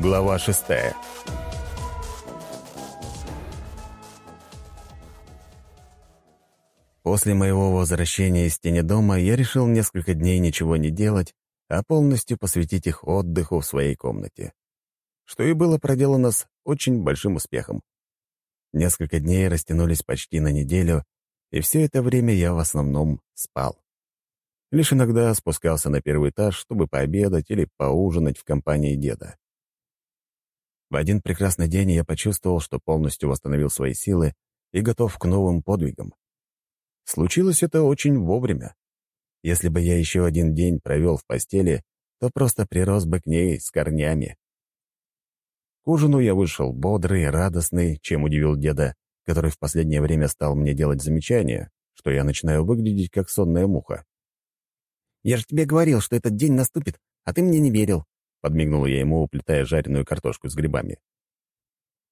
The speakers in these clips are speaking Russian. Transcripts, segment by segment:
Глава шестая. После моего возвращения из тени дома я решил несколько дней ничего не делать, а полностью посвятить их отдыху в своей комнате. Что и было проделано с очень большим успехом. Несколько дней растянулись почти на неделю, и все это время я в основном спал. Лишь иногда спускался на первый этаж, чтобы пообедать или поужинать в компании деда. В один прекрасный день я почувствовал, что полностью восстановил свои силы и готов к новым подвигам. Случилось это очень вовремя. Если бы я еще один день провел в постели, то просто прирос бы к ней с корнями. К ужину я вышел бодрый, радостный, чем удивил деда, который в последнее время стал мне делать замечания, что я начинаю выглядеть как сонная муха. «Я же тебе говорил, что этот день наступит, а ты мне не верил», — подмигнул я ему, уплетая жареную картошку с грибами.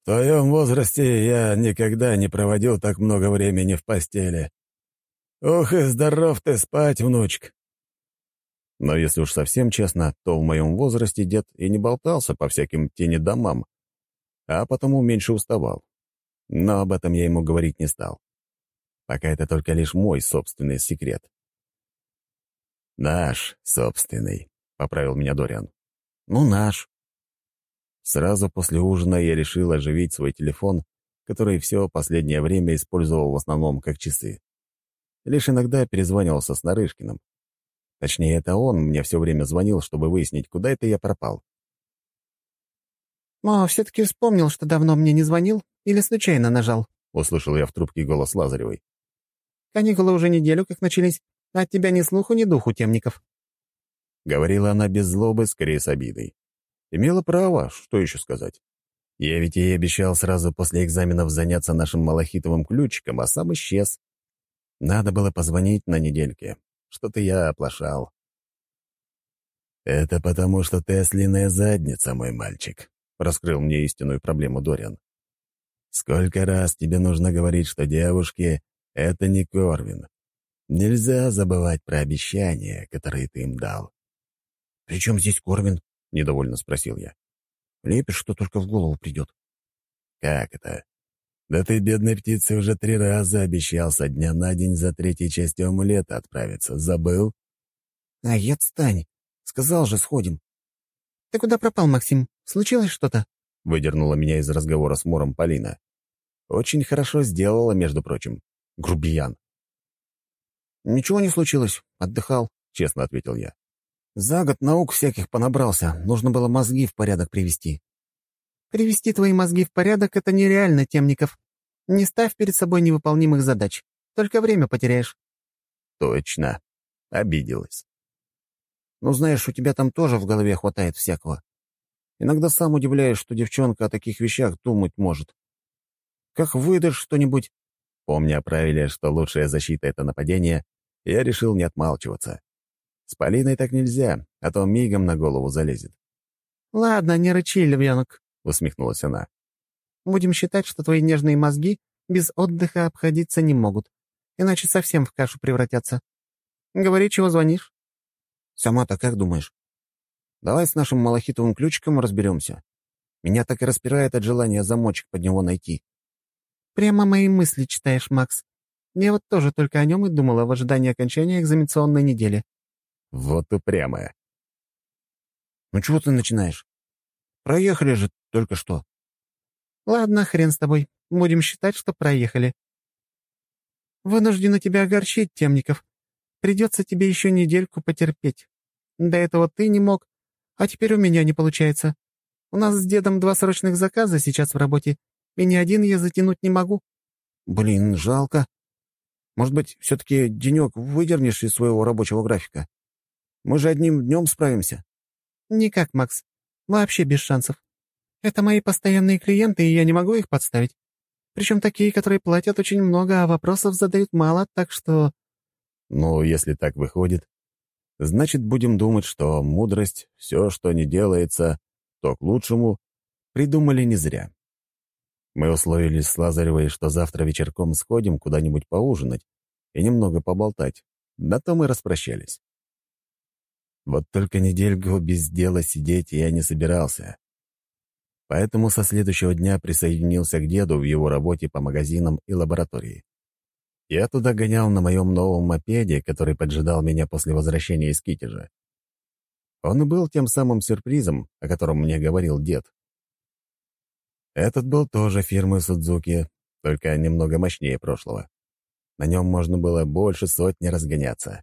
«В твоем возрасте я никогда не проводил так много времени в постели», «Ох и здоров ты спать, внучка!» Но если уж совсем честно, то в моем возрасте дед и не болтался по всяким тени домам, а потому меньше уставал. Но об этом я ему говорить не стал. Пока это только лишь мой собственный секрет. «Наш собственный», — поправил меня Дориан. «Ну, наш». Сразу после ужина я решил оживить свой телефон, который все последнее время использовал в основном как часы. Лишь иногда перезванивался с Нарышкиным. Точнее, это он мне все время звонил, чтобы выяснить, куда это я пропал. «Но все-таки вспомнил, что давно мне не звонил или случайно нажал?» — услышал я в трубке голос Лазаревой. «Каникулы уже неделю как начались, а от тебя ни слуху, ни духу, темников». Говорила она без злобы, скорее с обидой. Имела право, что еще сказать. Я ведь ей обещал сразу после экзаменов заняться нашим малахитовым ключиком, а сам исчез. Надо было позвонить на недельке. Что-то я оплошал. «Это потому, что ты ослиная задница, мой мальчик», — раскрыл мне истинную проблему Дориан. «Сколько раз тебе нужно говорить, что девушки — это не Корвин. Нельзя забывать про обещания, которые ты им дал». «При чем здесь Корвин?» — недовольно спросил я. «Лепишь, что только в голову придет». «Как это? Да ты, бедной птице, уже три раза обещал со дня на день за третьей частью амулета отправиться. Забыл? Ай, отстань. Сказал же, сходим. Ты куда пропал, Максим? Случилось что-то? Выдернула меня из разговора с Мором Полина. Очень хорошо сделала, между прочим. Грубиян. «Ничего не случилось. Отдыхал», — честно ответил я. «За год наук всяких понабрался. Нужно было мозги в порядок привести. Привести твои мозги в порядок — это нереально, Темников. Не ставь перед собой невыполнимых задач. Только время потеряешь». «Точно. Обиделась». «Ну, знаешь, у тебя там тоже в голове хватает всякого. Иногда сам удивляюсь, что девчонка о таких вещах думать может. Как выдашь что-нибудь...» Помня о правиле, что лучшая защита — это нападение, я решил не отмалчиваться. С Полиной так нельзя, а то мигом на голову залезет. «Ладно, не рычи, львенок. — усмехнулась она. «Будем считать, что твои нежные мозги без отдыха обходиться не могут, иначе совсем в кашу превратятся. Говори, чего звонишь?» «Сама-то как думаешь? Давай с нашим малахитовым ключиком разберемся. Меня так и распирает от желания замочек под него найти». «Прямо мои мысли читаешь, Макс. Я вот тоже только о нем и думала в ожидании окончания экзаменационной недели». «Вот упрямая». «Ну чего ты начинаешь? Проехали же только что». «Ладно, хрен с тобой. Будем считать, что проехали». «Вынуждена тебя огорчить, Темников. Придется тебе еще недельку потерпеть. До этого ты не мог, а теперь у меня не получается. У нас с дедом два срочных заказа сейчас в работе, и ни один я затянуть не могу». «Блин, жалко. Может быть, все-таки денек выдернешь из своего рабочего графика? Мы же одним днем справимся». «Никак, Макс. Вообще без шансов. Это мои постоянные клиенты, и я не могу их подставить. Причем такие, которые платят очень много, а вопросов задают мало, так что...» «Ну, если так выходит, значит, будем думать, что мудрость, все, что не делается, то к лучшему, придумали не зря. Мы условились с Лазаревой, что завтра вечерком сходим куда-нибудь поужинать и немного поболтать. На то мы распрощались. Вот только недельку без дела сидеть я не собирался. Поэтому со следующего дня присоединился к деду в его работе по магазинам и лаборатории. Я туда гонял на моем новом мопеде, который поджидал меня после возвращения из Китежа. Он и был тем самым сюрпризом, о котором мне говорил дед. Этот был тоже фирмы Судзуки, только немного мощнее прошлого. На нем можно было больше сотни разгоняться.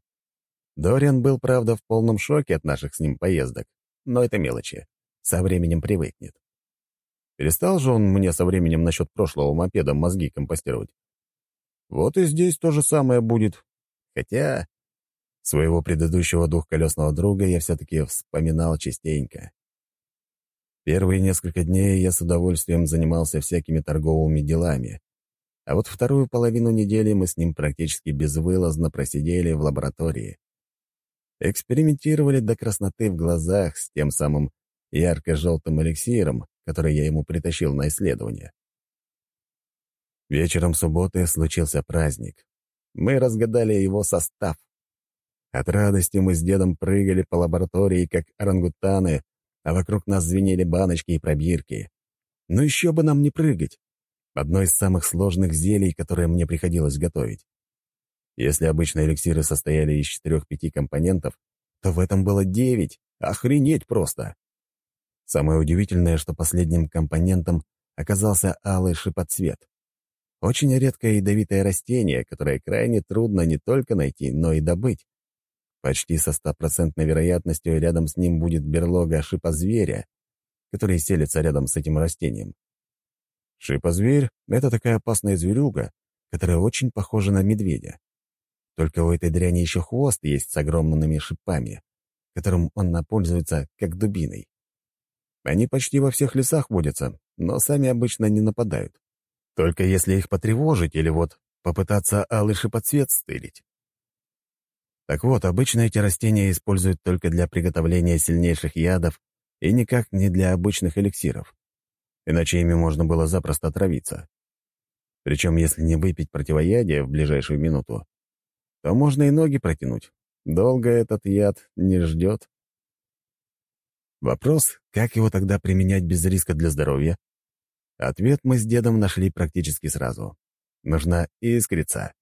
Дориан был, правда, в полном шоке от наших с ним поездок, но это мелочи. Со временем привыкнет. Перестал же он мне со временем насчет прошлого мопеда мозги компостировать. Вот и здесь то же самое будет. Хотя своего предыдущего двухколесного друга я все-таки вспоминал частенько. Первые несколько дней я с удовольствием занимался всякими торговыми делами, а вот вторую половину недели мы с ним практически безвылазно просидели в лаборатории. Экспериментировали до красноты в глазах с тем самым ярко-желтым эликсиром, который я ему притащил на исследование. Вечером субботы случился праздник. Мы разгадали его состав. От радости мы с дедом прыгали по лаборатории, как орангутаны, а вокруг нас звенели баночки и пробирки. Но еще бы нам не прыгать. Одно из самых сложных зелий, которое мне приходилось готовить. Если обычно эликсиры состояли из четырех-пяти компонентов, то в этом было девять. Охренеть просто! Самое удивительное, что последним компонентом оказался алый шипоцвет. Очень редкое ядовитое растение, которое крайне трудно не только найти, но и добыть. Почти со стопроцентной вероятностью рядом с ним будет берлога шипозверя, который селится рядом с этим растением. Шипозверь — это такая опасная зверюга, которая очень похожа на медведя. Только у этой дряни еще хвост есть с огромными шипами, которым он напользуется как дубиной. Они почти во всех лесах водятся, но сами обычно не нападают. Только если их потревожить или вот попытаться алый шипоцвет стырить. Так вот, обычно эти растения используют только для приготовления сильнейших ядов и никак не для обычных эликсиров. Иначе ими можно было запросто отравиться. Причем, если не выпить противоядие в ближайшую минуту, то можно и ноги протянуть. Долго этот яд не ждет. Вопрос, как его тогда применять без риска для здоровья? Ответ мы с дедом нашли практически сразу. Нужна искрица.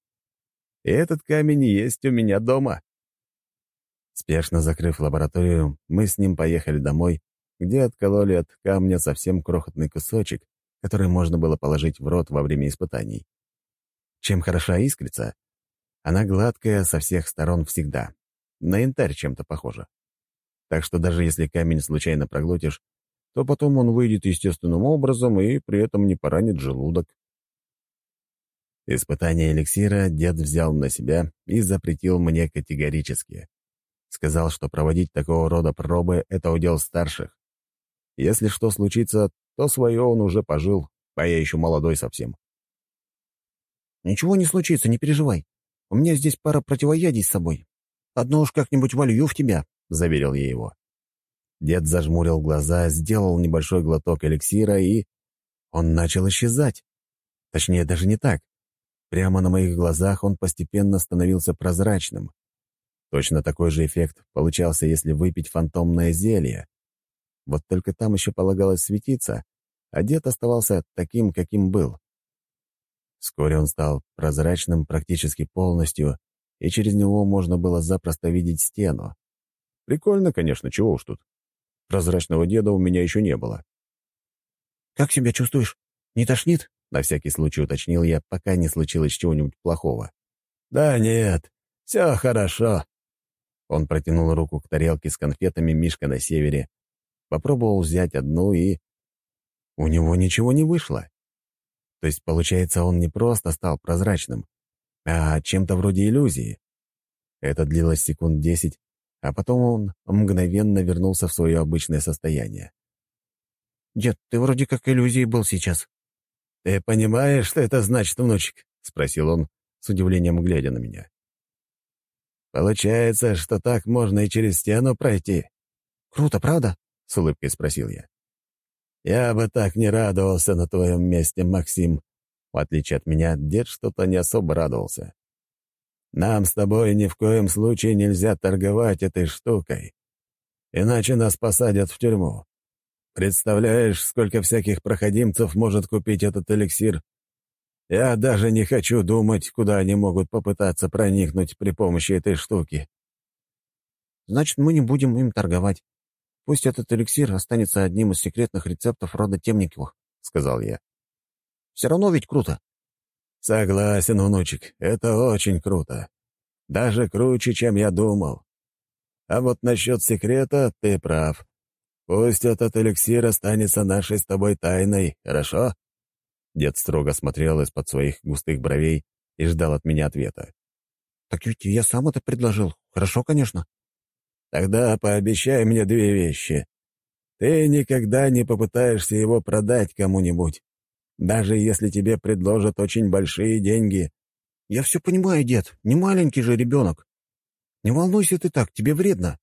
Этот камень есть у меня дома. Спешно закрыв лабораторию, мы с ним поехали домой, где откололи от камня совсем крохотный кусочек, который можно было положить в рот во время испытаний. Чем хороша искрица? Она гладкая со всех сторон всегда. На янтарь чем-то похожа. Так что даже если камень случайно проглотишь, то потом он выйдет естественным образом и при этом не поранит желудок. Испытание эликсира дед взял на себя и запретил мне категорически. Сказал, что проводить такого рода пробы — это удел старших. Если что случится, то свое он уже пожил, а я еще молодой совсем. «Ничего не случится, не переживай. У меня здесь пара противоядий с собой. Одно уж как-нибудь волью в тебя», — заверил я его. Дед зажмурил глаза, сделал небольшой глоток эликсира и... Он начал исчезать. Точнее, даже не так. Прямо на моих глазах он постепенно становился прозрачным. Точно такой же эффект получался, если выпить фантомное зелье. Вот только там еще полагалось светиться, а дед оставался таким, каким был. Вскоре он стал прозрачным практически полностью, и через него можно было запросто видеть стену. Прикольно, конечно, чего уж тут. Прозрачного деда у меня еще не было. «Как себя чувствуешь? Не тошнит?» — на всякий случай уточнил я, пока не случилось чего-нибудь плохого. «Да нет, все хорошо». Он протянул руку к тарелке с конфетами «Мишка на севере», попробовал взять одну и... У него ничего не вышло. То есть, получается, он не просто стал прозрачным, а чем-то вроде иллюзии. Это длилось секунд десять, а потом он мгновенно вернулся в свое обычное состояние. «Дед, ты вроде как иллюзией был сейчас». «Ты понимаешь, что это значит, внучек?» — спросил он, с удивлением глядя на меня. «Получается, что так можно и через стену пройти». «Круто, правда?» — с улыбкой спросил я. «Я бы так не радовался на твоем месте, Максим». В отличие от меня, дед что-то не особо радовался. Нам с тобой ни в коем случае нельзя торговать этой штукой, иначе нас посадят в тюрьму. Представляешь, сколько всяких проходимцев может купить этот эликсир? Я даже не хочу думать, куда они могут попытаться проникнуть при помощи этой штуки. Значит, мы не будем им торговать. Пусть этот эликсир останется одним из секретных рецептов рода Темниковых, — сказал я. Все равно ведь круто. Согласен, внучек, это очень круто. Даже круче, чем я думал. А вот насчет секрета ты прав. Пусть этот эликсир останется нашей с тобой тайной, хорошо?» Дед строго смотрел из-под своих густых бровей и ждал от меня ответа. «Так ведь я сам это предложил. Хорошо, конечно». «Тогда пообещай мне две вещи. Ты никогда не попытаешься его продать кому-нибудь, даже если тебе предложат очень большие деньги». «Я все понимаю, дед. Не маленький же ребенок. Не волнуйся ты так, тебе вредно.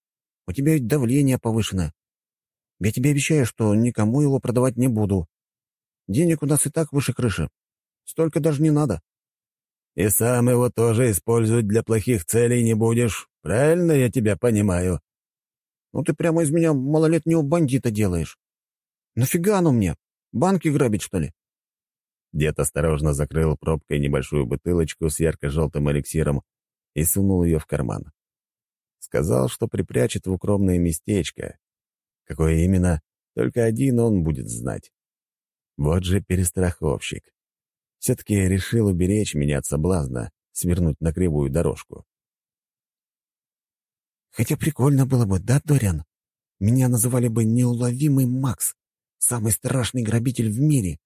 У тебя ведь давление повышенное. Я тебе обещаю, что никому его продавать не буду. Денег у нас и так выше крыши. Столько даже не надо». «И сам его тоже использовать для плохих целей не будешь. Правильно я тебя понимаю?» «Ну ты прямо из меня малолетнего бандита делаешь. Нафига оно мне? Банки грабить, что ли?» Дед осторожно закрыл пробкой небольшую бутылочку с ярко-желтым эликсиром и сунул ее в карман. Сказал, что припрячет в укромное местечко. Какое именно, только один он будет знать. Вот же перестраховщик. Все-таки решил уберечь меня от соблазна, свернуть на кривую дорожку. Хотя прикольно было бы, да, Дориан? Меня называли бы неуловимый Макс, самый страшный грабитель в мире.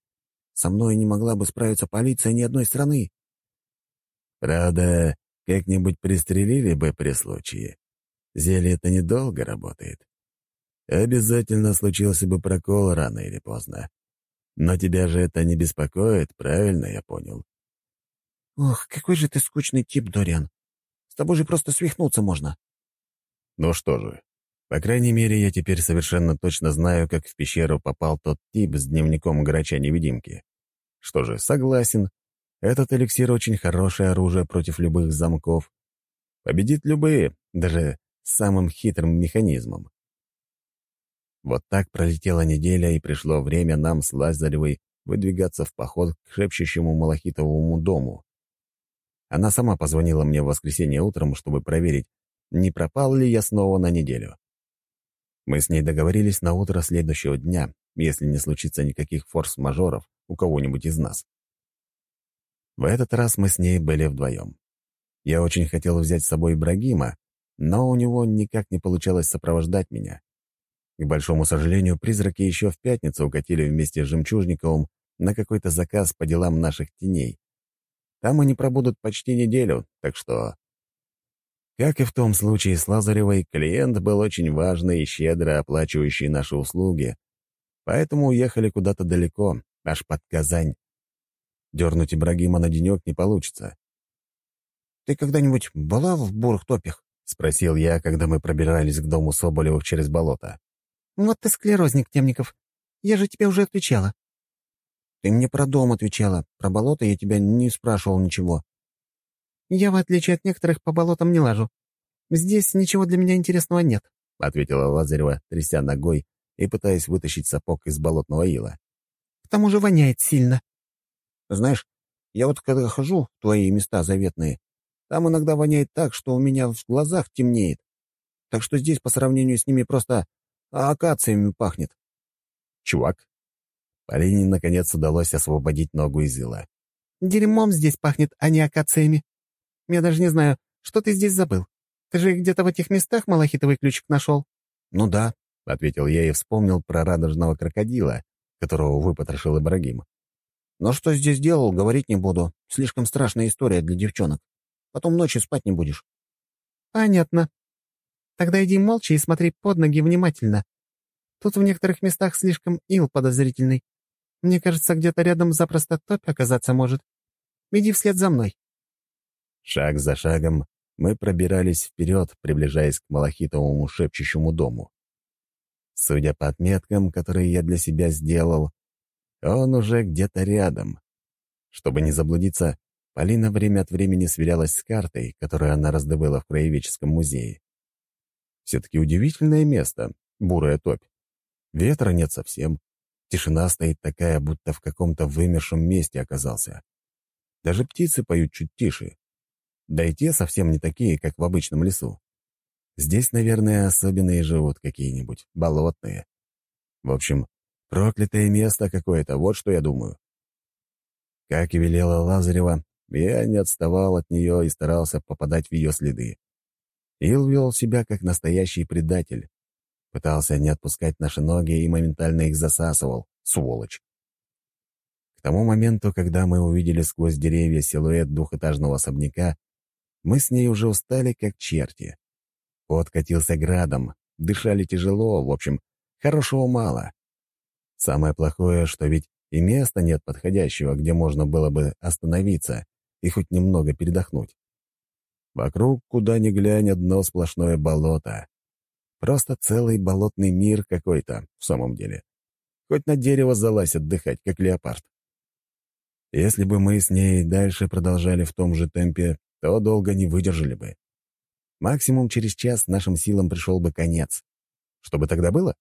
Со мной не могла бы справиться полиция ни одной страны. Правда, как-нибудь пристрелили бы при случае. Зелье это недолго работает. Обязательно случился бы прокол рано или поздно. Но тебя же это не беспокоит, правильно я понял? Ох, какой же ты скучный тип, Дориан. С тобой же просто свихнуться можно. Ну что же, по крайней мере, я теперь совершенно точно знаю, как в пещеру попал тот тип с дневником грача-невидимки. Что же, согласен. Этот эликсир очень хорошее оружие против любых замков. Победит любые, даже самым хитрым механизмом. Вот так пролетела неделя, и пришло время нам с Лазаревой выдвигаться в поход к шепчущему Малахитовому дому. Она сама позвонила мне в воскресенье утром, чтобы проверить, не пропал ли я снова на неделю. Мы с ней договорились на утро следующего дня, если не случится никаких форс-мажоров у кого-нибудь из нас. В этот раз мы с ней были вдвоем. Я очень хотел взять с собой Ибрагима, но у него никак не получалось сопровождать меня. К большому сожалению, призраки еще в пятницу укатили вместе с Жемчужниковым на какой-то заказ по делам наших теней. Там они пробудут почти неделю, так что как и в том случае с Лазаревой, клиент был очень важный и щедро оплачивающий наши услуги, поэтому уехали куда-то далеко, аж под Казань. Дернуть Ибрагима на денек не получится. «Ты когда-нибудь была в бурых топях?» — спросил я, когда мы пробирались к дому Соболевых через болото. «Вот ты склерозник, Темников. Я же тебе уже отвечала». «Ты мне про дом отвечала. Про болото я тебя не спрашивал ничего». «Я, в отличие от некоторых, по болотам не лажу. Здесь ничего для меня интересного нет», — ответила Лазарева, тряся ногой и пытаясь вытащить сапог из болотного ила. «К тому же воняет сильно». «Знаешь, я вот когда хожу в твои места заветные, там иногда воняет так, что у меня в глазах темнеет. Так что здесь по сравнению с ними просто акациями пахнет». «Чувак». Полине, наконец, удалось освободить ногу из ила. «Дерьмом здесь пахнет, а не акациями. Я даже не знаю, что ты здесь забыл. Ты же где-то в этих местах малахитовый ключик нашел?» «Ну да», — ответил я и вспомнил про радужного крокодила, которого выпотрошил Ибрагим. «Но что здесь делал, говорить не буду. Слишком страшная история для девчонок. Потом ночью спать не будешь». «Понятно. Тогда иди молча и смотри под ноги внимательно. Тут в некоторых местах слишком ил подозрительный. Мне кажется, где-то рядом запросто топь оказаться может. Иди вслед за мной». Шаг за шагом мы пробирались вперед, приближаясь к малахитовому шепчущему дому. Судя по отметкам, которые я для себя сделал, он уже где-то рядом. Чтобы не заблудиться, Полина время от времени сверялась с картой, которую она раздобыла в краеведческом музее. Все-таки удивительное место — бурая топь. Ветра нет совсем. Тишина стоит такая, будто в каком-то вымершем месте оказался. Даже птицы поют чуть тише. Да и те совсем не такие, как в обычном лесу. Здесь, наверное, особенные живут какие-нибудь, болотные. В общем, проклятое место какое-то, вот что я думаю. Как и велела Лазарева, я не отставал от нее и старался попадать в ее следы. Ил вел себя как настоящий предатель. Пытался не отпускать наши ноги и моментально их засасывал, сволочь. К тому моменту, когда мы увидели сквозь деревья силуэт двухэтажного особняка, мы с ней уже устали, как черти. Пот катился градом, дышали тяжело, в общем, хорошего мало. Самое плохое, что ведь и места нет подходящего, где можно было бы остановиться и хоть немного передохнуть. Вокруг, куда ни глянь, одно сплошное болото. Просто целый болотный мир какой-то, в самом деле. Хоть на дерево залазь отдыхать, как леопард. Если бы мы с ней дальше продолжали в том же темпе, то долго не выдержали бы. Максимум через час нашим силам пришел бы конец. Что бы тогда было?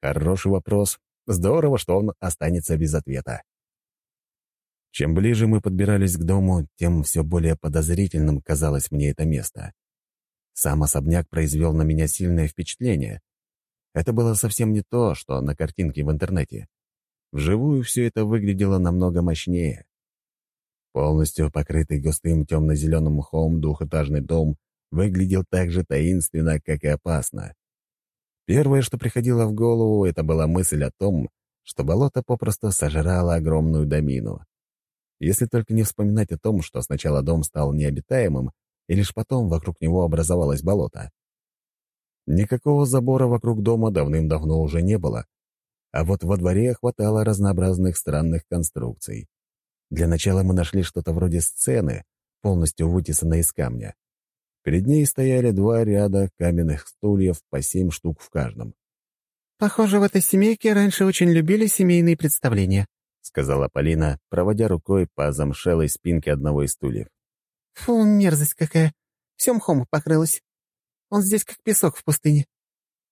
Хороший вопрос. Здорово, что он останется без ответа. Чем ближе мы подбирались к дому, тем все более подозрительным казалось мне это место. Сам особняк произвел на меня сильное впечатление. Это было совсем не то, что на картинке в интернете. Вживую все это выглядело намного мощнее. Полностью покрытый густым темно-зеленым мхом двухэтажный дом выглядел так же таинственно, как и опасно. Первое, что приходило в голову, это была мысль о том, что болото попросту сожрало огромную домину. Если только не вспоминать о том, что сначала дом стал необитаемым, и лишь потом вокруг него образовалось болото. Никакого забора вокруг дома давным-давно уже не было, а вот во дворе хватало разнообразных странных конструкций. Для начала мы нашли что-то вроде сцены, полностью вытесанной из камня. Перед ней стояли два ряда каменных стульев по семь штук в каждом. «Похоже, в этой семейке раньше очень любили семейные представления», — сказала Полина, проводя рукой по замшелой спинке одного из стульев. «Фу, мерзость какая! Все мхом покрылось. Он здесь как песок в пустыне».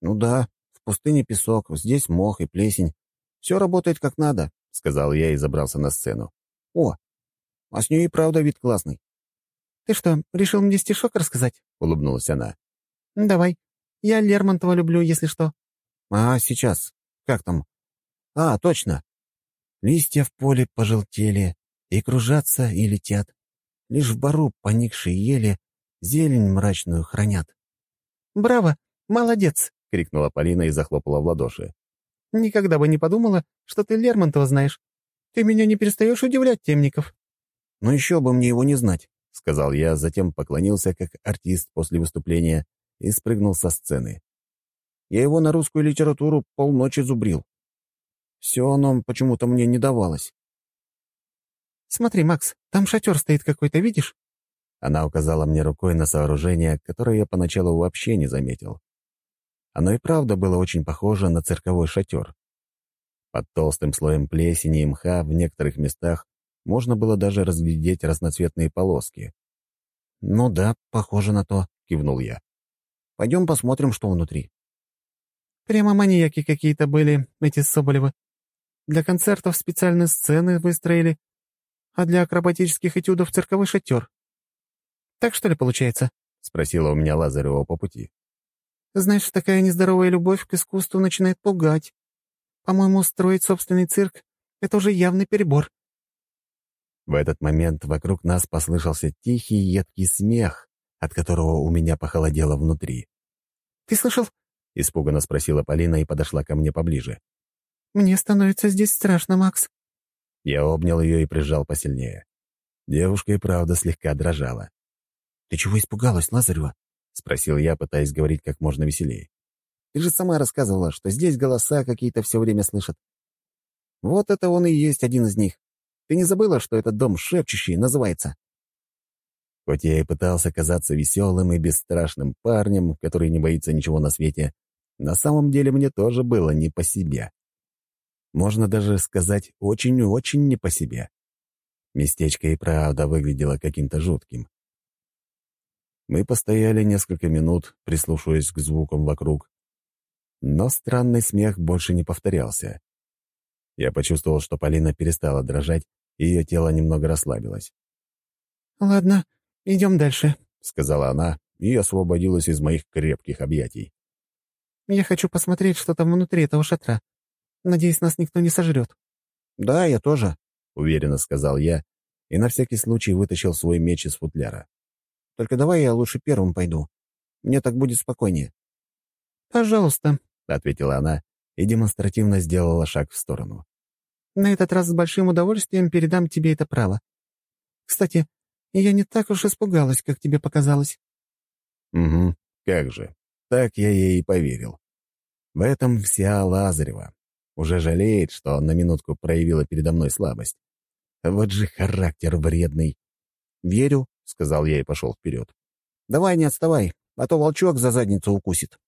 «Ну да, в пустыне песок, здесь мох и плесень. Все работает как надо», — сказал я и забрался на сцену. «О, а с нее и правда вид классный». «Ты что, решил мне стишок рассказать?» — улыбнулась она. «Давай. Я Лермонтова люблю, если что». «А, сейчас. Как там? А, точно. Листья в поле пожелтели, и кружатся, и летят. Лишь в бару поникшие ели зелень мрачную хранят. «Браво! Молодец!» — крикнула Полина и захлопала в ладоши. «Никогда бы не подумала, что ты Лермонтова знаешь. Ты меня не перестаешь удивлять, Темников». «Ну еще бы мне его не знать», — сказал я, затем поклонился как артист после выступления и спрыгнул со сцены. «Я его на русскую литературу полночи зубрил. Все оно почему-то мне не давалось. «Смотри, Макс, там шатер стоит какой-то, видишь?» Она указала мне рукой на сооружение, которое я поначалу вообще не заметил. Оно и правда было очень похоже на цирковой шатер. Под толстым слоем плесени и мха в некоторых местах можно было даже разглядеть разноцветные полоски. «Ну да, похоже на то», — кивнул я. «Пойдем посмотрим, что внутри». «Прямо маньяки какие-то были, эти Соболевы. Для концертов специальные сцены выстроили, а для акробатических этюдов цирковой шатер. Так что ли получается?» — спросила у меня Лазарева по пути. «Знаешь, такая нездоровая любовь к искусству начинает пугать. По-моему, строить собственный цирк — это уже явный перебор». В этот момент вокруг нас послышался тихий едкий смех, от которого у меня похолодело внутри. «Ты слышал?» — испуганно спросила Полина и подошла ко мне поближе. «Мне становится здесь страшно, Макс». Я обнял ее и прижал посильнее. Девушка и правда слегка дрожала. «Ты чего испугалась, Лазарева?» — спросил я, пытаясь говорить как можно веселее. «Ты же сама рассказывала, что здесь голоса какие-то все время слышат. Вот это он и есть один из них. Ты не забыла, что этот дом шепчущий называется?» Хоть я и пытался казаться веселым и бесстрашным парнем, который не боится ничего на свете, на самом деле мне тоже было не по себе. Можно даже сказать, очень-очень не по себе. Местечко и правда выглядело каким-то жутким. Мы постояли несколько минут, прислушиваясь к звукам вокруг. Но странный смех больше не повторялся. Я почувствовал, что Полина перестала дрожать, и ее тело немного расслабилось. «Ладно, идем дальше», — сказала она и освободилась из моих крепких объятий. «Я хочу посмотреть, что там внутри этого шатра. Надеюсь, нас никто не сожрет». «Да, я тоже», — уверенно сказал я и на всякий случай вытащил свой меч из футляра. «Только давай я лучше первым пойду. Мне так будет спокойнее». «Пожалуйста», — ответила она и демонстративно сделала шаг в сторону. «На этот раз с большим удовольствием передам тебе это право. Кстати, я не так уж испугалась, как тебе показалось». «Угу, как же. Так я ей и поверил. В этом вся Лазарева. Уже жалеет, что на минутку проявила передо мной слабость. Вот же характер вредный. «Верю», — сказал я и пошел вперед. «Давай не отставай, а то волчок за задницу укусит».